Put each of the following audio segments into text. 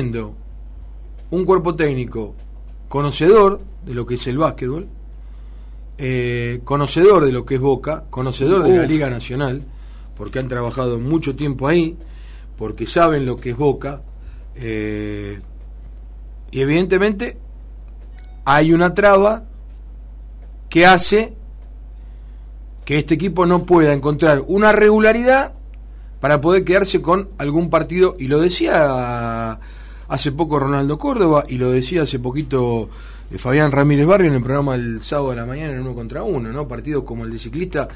teniendo un cuerpo técnico conocedor de lo que es el básquetbol, eh, conocedor de lo que es Boca, conocedor de la Liga Nacional, porque han trabajado mucho tiempo ahí, porque saben lo que es Boca, eh, y evidentemente hay una traba que hace que este equipo no pueda encontrar una regularidad para poder quedarse con algún partido, y lo decía hace poco Ronaldo Córdoba, y lo decía hace poquito de Fabián Ramírez Barrio en el programa del sábado de la mañana en uno contra uno, ¿no? Partidos como el de ciclista,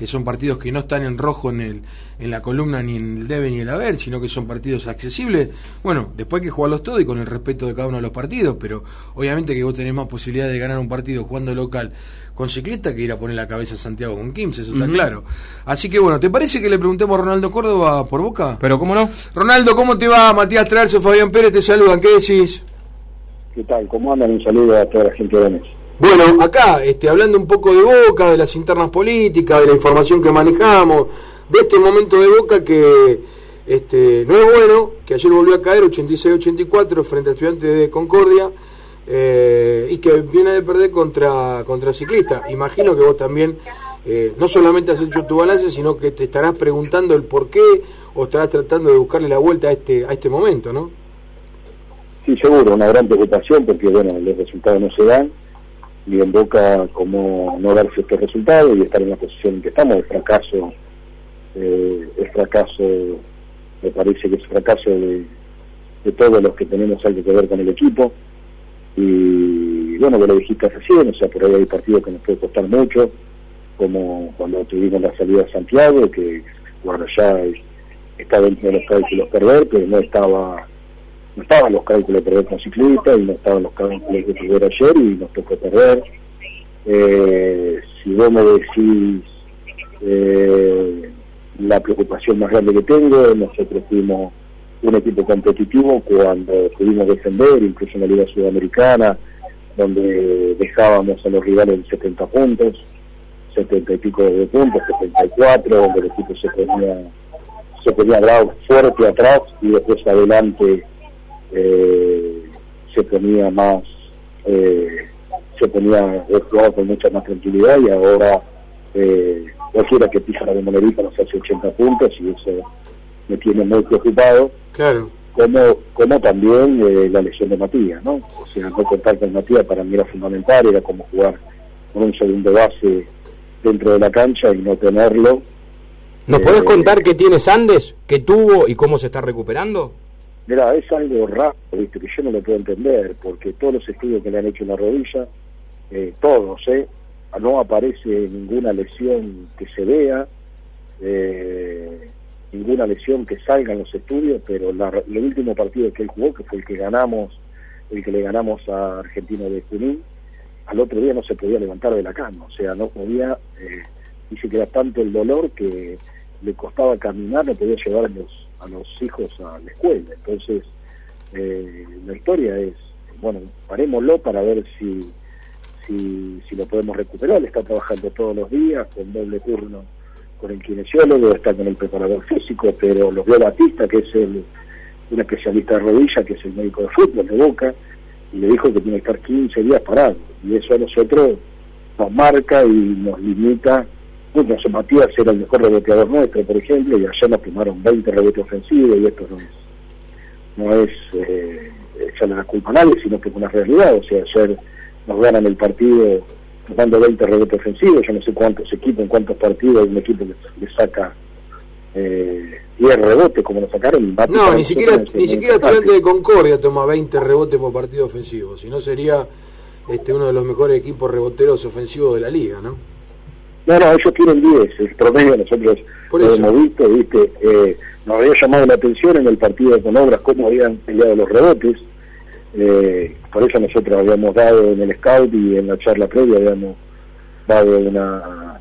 que son partidos que no están en rojo en el en la columna ni en el debe ni el haber, sino que son partidos accesibles. Bueno, después hay que jugarlos todos y con el respeto de cada uno de los partidos, pero obviamente que vos tenés más posibilidad de ganar un partido jugando local con ciclista que ir a poner la cabeza a Santiago con Kims, eso está claro. Así que bueno, ¿te parece que le preguntemos a Ronaldo Córdoba por boca? Pero cómo no. Ronaldo, ¿cómo te va? Matías Tralso, Fabián Pérez te saludan, ¿qué decís? ¿Qué tal? ¿Cómo andan? Un saludo a toda la gente de Venezuela. Bueno, acá, este, hablando un poco de Boca, de las internas políticas, de la información que manejamos, de este momento de Boca que este, no es bueno, que ayer volvió a caer 86-84 frente a Estudiantes de Concordia eh, y que viene de perder contra, contra Ciclista. Imagino que vos también eh, no solamente has hecho tu balance, sino que te estarás preguntando el por qué o estarás tratando de buscarle la vuelta a este, a este momento, ¿no? Sí, seguro, una gran preocupación porque, bueno, los resultados no se dan y en Boca como no darse estos resultados y estar en la posición en que estamos, el fracaso, eh, el fracaso, me parece que es fracaso de, todos los que tenemos algo que ver con el equipo. Y bueno, que lo dijiste recién, o sea, por ahí hay partidos que nos puede costar mucho, como cuando tuvimos la salida a Santiago, que bueno, ya está dentro de los cálculos perder, pero no estaba no estaban los cálculos de perder con ciclista y no estaban los cálculos de perder ayer y nos tocó perder. Eh, si vos me decís eh, la preocupación más grande que tengo, nosotros fuimos un equipo competitivo cuando pudimos defender, incluso en la Liga Sudamericana, donde dejábamos a los rivales en 70 puntos, 70 y pico de puntos, 74, donde el equipo se ponía, se ponía fuerte atrás y después adelante eh, se ponía más, eh, se ponía jugador con mucha más tranquilidad y ahora eh, cualquiera que pisa la monedita nos hace 80 puntos y eso me tiene muy preocupado. Claro. Como, como también eh, la lesión de Matías, ¿no? O sea, no contar con Matías para mí era fundamental, era como jugar con un segundo base dentro de la cancha y no tenerlo. ¿Nos podés contar qué tiene Sandes, qué tuvo y cómo se está recuperando? Mira, es algo raro, ¿viste? que yo no lo puedo entender, porque todos los estudios que le han hecho en la rodilla, eh, todos, ¿eh? no aparece ninguna lesión que se vea, eh, ninguna lesión que salga en los estudios, pero la, el último partido que él jugó, que fue el que ganamos, el que le ganamos a Argentino de Junín, al otro día no se podía levantar de la cama, o sea, no podía, eh, dice que era tanto el dolor que le costaba caminar, no podía llevar los a los hijos a la escuela. Entonces, eh, la historia es, bueno, parémoslo para ver si, si, si lo podemos recuperar. Está trabajando todos los días con doble turno con el kinesiólogo, está con el preparador físico, pero lo vio Batista, que es el, un especialista de rodilla, que es el médico de fútbol de Boca, y le dijo que tiene que estar 15 días parado. Y eso a nosotros nos marca y nos limita bueno, Matías era el mejor reboteador nuestro, por ejemplo, y ayer nos tomaron 20 rebotes ofensivos y esto no es, no es eh, echarle la culpa a nadie, sino que es una realidad. O sea, ayer nos ganan el partido tomando 20 rebotes ofensivos, yo no sé cuántos equipos, en cuántos partidos hay un equipo que le saca eh, 10 rebotes como lo sacaron. No, ni siquiera, ni siquiera Estudiante de Concordia toma 20 rebotes por partido ofensivo, si no sería este uno de los mejores equipos reboteros ofensivos de la liga, ¿no? No, no, ellos tienen 10, el promedio nosotros lo hemos visto, ¿viste? Eh, nos había llamado la atención en el partido de Conobras cómo habían peleado los rebotes, eh, por eso nosotros habíamos dado en el scout y en la charla previa habíamos dado una,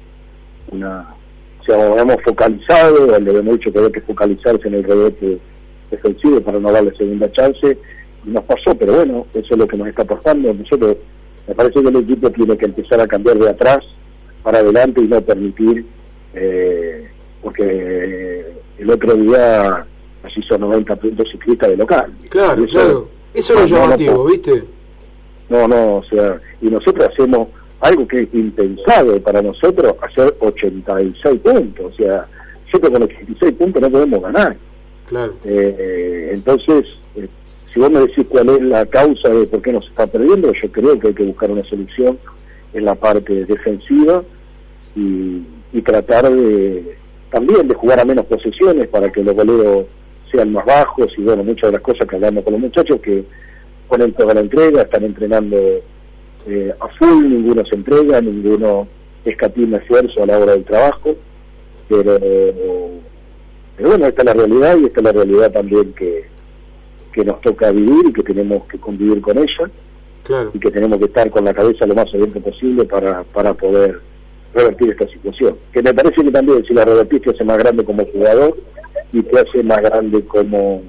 una o sea, habíamos focalizado, le habíamos dicho que había que focalizarse en el rebote defensivo para no darle segunda chance, y nos pasó, pero bueno, eso es lo que nos está pasando, nosotros, me parece que el equipo tiene que empezar a cambiar de atrás, para adelante y no permitir, eh, porque el otro día nos hizo 90 puntos ciclistas de local. Claro, claro. Eso es lo llamativo, ¿viste? No, no, o sea, y nosotros hacemos algo que es impensable para nosotros, hacer 86 puntos. O sea, nosotros con 86 puntos no podemos ganar. Claro. Eh, entonces, eh, si vos me decís cuál es la causa de por qué nos está perdiendo, yo creo que hay que buscar una solución en la parte defensiva y, tratar de también de jugar a menos posesiones para que los goleros sean más bajos y bueno, muchas de las cosas que hablamos con los muchachos que ponen toda la entrega, están entrenando eh, a full, ninguno se entrega, ninguno escatima esfuerzo a la hora del trabajo, pero, pero bueno, esta es la realidad y esta es la realidad también que, que nos toca vivir y que tenemos que convivir con ella claro. y que tenemos que estar con la cabeza lo más abierta posible para, para poder revertir esta situación. Que me parece que también si la revertís te hace más grande como jugador y te hace más grande como,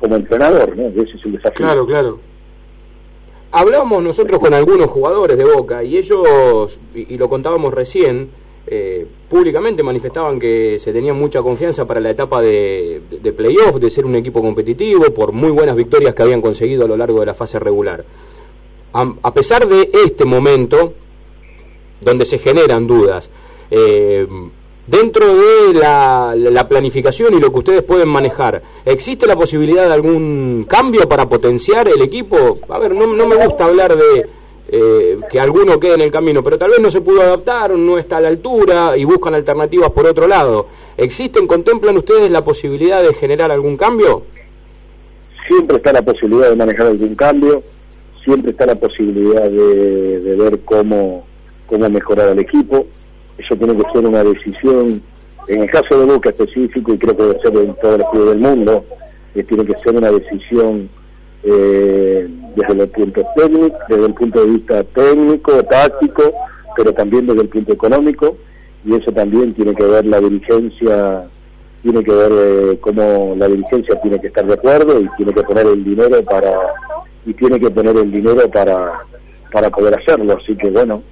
como entrenador, ¿no? Ese es el desafío. Claro, claro. Hablábamos nosotros con algunos jugadores de Boca y ellos, y, y lo contábamos recién, eh, públicamente manifestaban que se tenían mucha confianza para la etapa de, de, de playoff, de ser un equipo competitivo, por muy buenas victorias que habían conseguido a lo largo de la fase regular. A, a pesar de este momento, donde se generan dudas, eh, dentro de la, la, planificación y lo que ustedes pueden manejar, ¿existe la posibilidad de algún cambio para potenciar el equipo? A ver, no, no me gusta hablar de eh, que alguno quede en el camino, pero tal vez no se pudo adaptar, no está a la altura y buscan alternativas por otro lado. ¿Existen, contemplan ustedes la posibilidad de generar algún cambio? Siempre está la posibilidad de manejar algún cambio, siempre está la posibilidad de, de ver cómo, cómo mejorar al equipo. Eso tiene que ser una decisión, en el caso de Boca específico, y creo que debe ser en todos los clubes del mundo, eh, tiene que ser una decisión eh, desde el punto técnico, desde el punto de vista técnico, táctico, pero también desde el punto económico, y eso también tiene que ver la dirigencia, tiene que ver eh, cómo la dirigencia tiene que estar de acuerdo y tiene que poner el dinero para y tiene que poner el dinero para para poder hacerlo, así que bueno,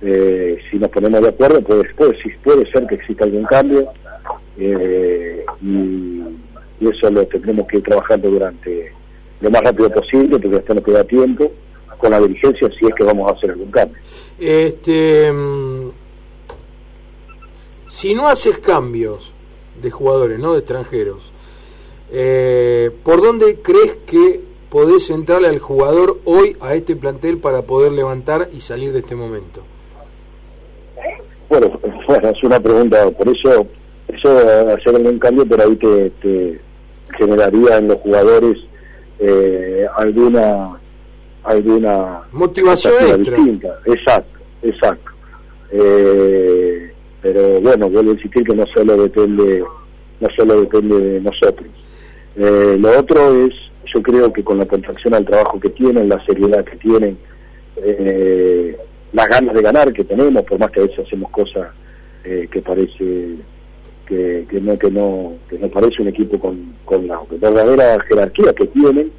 eh, si nos ponemos de acuerdo, puede, puede, puede ser que exista algún cambio eh, y, eso lo tendremos que ir trabajando durante lo más rápido posible, porque hasta no queda tiempo, con la dirigencia si es que vamos a hacer algún cambio. Este, si no haces cambios de jugadores, no de extranjeros, eh, ¿por dónde crees que podés entrarle al jugador hoy a este plantel para poder levantar y salir de este momento? Bueno, bueno, es una pregunta, por eso, eso hacer algún cambio por ahí te, te generaría en los jugadores eh, alguna alguna motivación extra. distinta. Exacto, exacto. Eh, pero bueno, vuelvo a insistir que no solo depende no solo depende de nosotros. Eh, lo otro es, yo creo que con la contracción al trabajo que tienen, la seriedad que tienen, eh, las ganas de ganar que tenemos, por más que a veces hacemos cosas eh, que parece que, que, no que no que no parece un equipo con, con la verdadera jerarquía que tienen.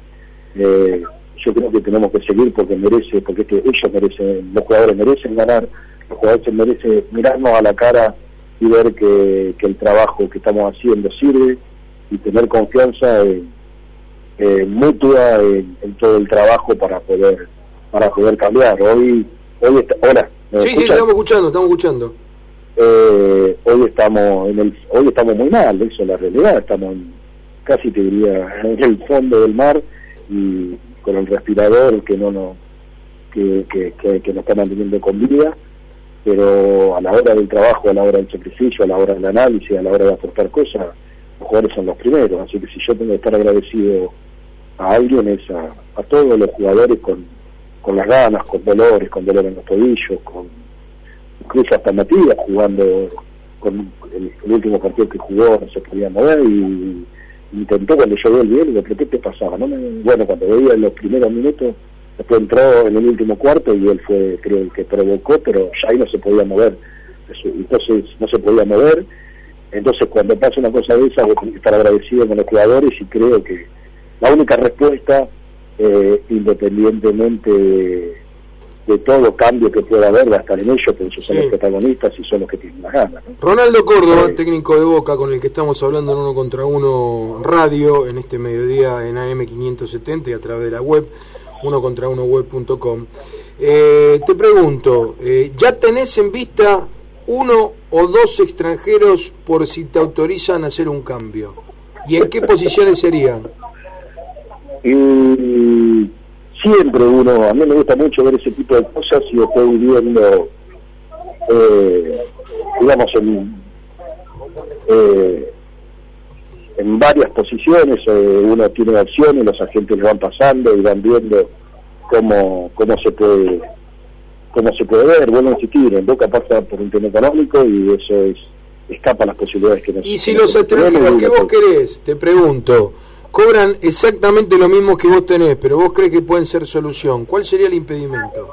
Eh, yo creo que tenemos que seguir porque merece, porque que ellos merecen, los jugadores merecen ganar, los jugadores merecen mirarnos a la cara y ver que, que el trabajo que estamos haciendo sirve y tener confianza en, mutua en, en todo el trabajo para poder para poder cambiar. Hoy hoy está, hola sí sí estamos escuchando estamos escuchando. Eh, hoy estamos en el hoy estamos muy mal eso es la realidad. Estamos en, casi te diría en el fondo del mar y con el respirador que no nos que, que, que, que nos está manteniendo con vida pero a la hora del trabajo a la hora del sacrificio a la hora del análisis a la hora de aportar cosas los jugadores son los primeros así que si yo tengo que estar agradecido a alguien es a, a todos los jugadores con con las ganas, con dolores, con dolor en los tobillos, con incluso hasta Matías jugando con el, último partido que jugó no se podía mover y intentó cuando yo vi el video, ¿pero qué te pasaba? No me, bueno, cuando veía en los primeros minutos, después entró en el último cuarto y él fue, creo, el que provocó, pero ya ahí no se podía mover. Entonces no se podía mover. Entonces cuando pasa una cosa de esa, tenés que estar agradecido con los jugadores y creo que la única respuesta eh, independientemente de, de todo cambio que pueda haber va a estar en ellos, porque ellos son los protagonistas y son los que tienen las ganas. Ronaldo Córdoba, técnico de Boca, con el que estamos hablando en uno contra uno radio en este mediodía en AM570 y a través de la web uno contra uno web.com. Eh, te pregunto, eh, ¿ya tenés en vista uno o dos extranjeros por si te autorizan a hacer un cambio? ¿Y en qué posiciones serían? Y siempre uno, a mí me gusta mucho ver ese tipo de cosas y estoy viendo, eh, digamos, en, eh, en varias posiciones, eh, uno tiene opciones, los agentes van pasando y van viendo cómo, cómo se puede cómo se puede ver, bueno insistir, en Boca pasa por un tema económico y eso es escapa las posibilidades que Y si los extranjeros que vos querés, te pregunto, cobran exactamente lo mismo que vos tenés, pero vos crees que pueden ser solución, ¿cuál sería el impedimento?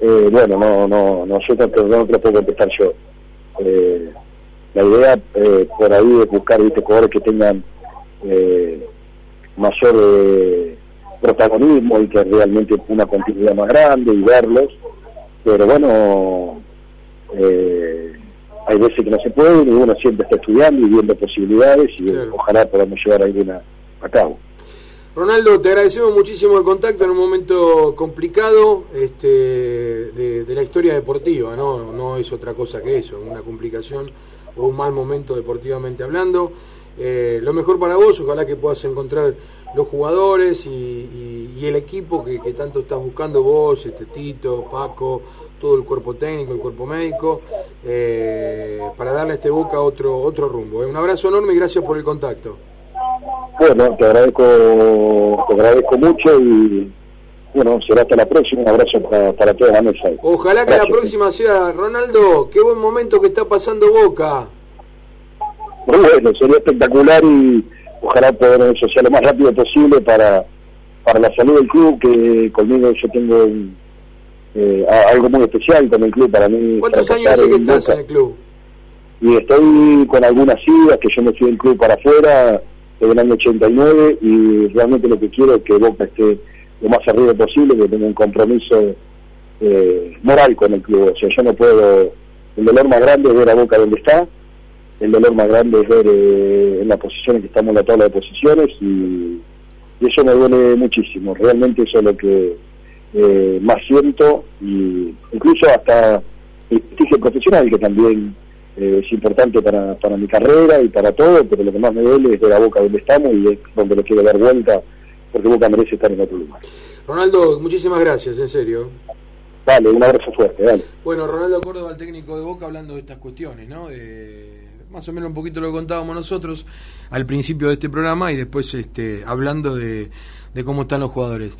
Eh, bueno, no, no, no, yo no, te lo puedo contestar yo. Eh, la idea eh, por ahí es buscar ¿viste, jugadores que tengan eh, mayor eh, protagonismo y que realmente una continuidad más grande y verlos, pero bueno, eh, hay veces que no se puede y uno siempre está estudiando y viendo posibilidades y ojalá podamos llevar alguna a cabo. Ronaldo, te agradecemos muchísimo el contacto en un momento complicado este, de, la historia deportiva, ¿no? no es otra cosa que eso, una complicación o un mal momento deportivamente hablando. Eh, lo mejor para vos, ojalá que puedas encontrar los jugadores y, el equipo que, tanto estás buscando vos, este Tito, Paco, todo el cuerpo técnico, el cuerpo médico, eh, para darle a este Boca otro, otro rumbo. Eh, un abrazo enorme y gracias por el contacto. Bueno, te agradezco, te agradezco mucho y bueno, será hasta la próxima. Un abrazo para, para toda la mesa. Ojalá que la próxima sea, Ronaldo, qué buen momento que está pasando Boca. Muy bueno, sería espectacular y ojalá poder eso sea lo más rápido posible para, para la salud del club, que conmigo yo tengo eh, algo muy especial con el club para mí. ¿Cuántos años hace que estás en el club? Y estoy con algunas idas, que yo me fui del club para afuera desde el año 89 y realmente lo que quiero es que Boca esté lo más arriba posible, que tenga un compromiso eh, moral con el club. O sea, yo no puedo, el dolor más grande es ver a Boca donde está, el dolor más grande es ver eh, en las posiciones que estamos en la tabla de posiciones y, eso me duele muchísimo. Realmente eso es lo que eh, más siento y incluso hasta el prestigio profesional que también eh, es importante para, para mi carrera y para todo, pero lo que más me duele es ver a Boca donde estamos y es donde lo quiero dar vuelta porque Boca merece estar en otro lugar. Ronaldo, muchísimas gracias, en serio. Dale, un abrazo fuerte, dale. Bueno, Ronaldo Córdoba, el técnico de Boca, hablando de estas cuestiones, ¿no? De más o menos un poquito lo contábamos nosotros al principio de este programa y después este, hablando de, de cómo están los jugadores.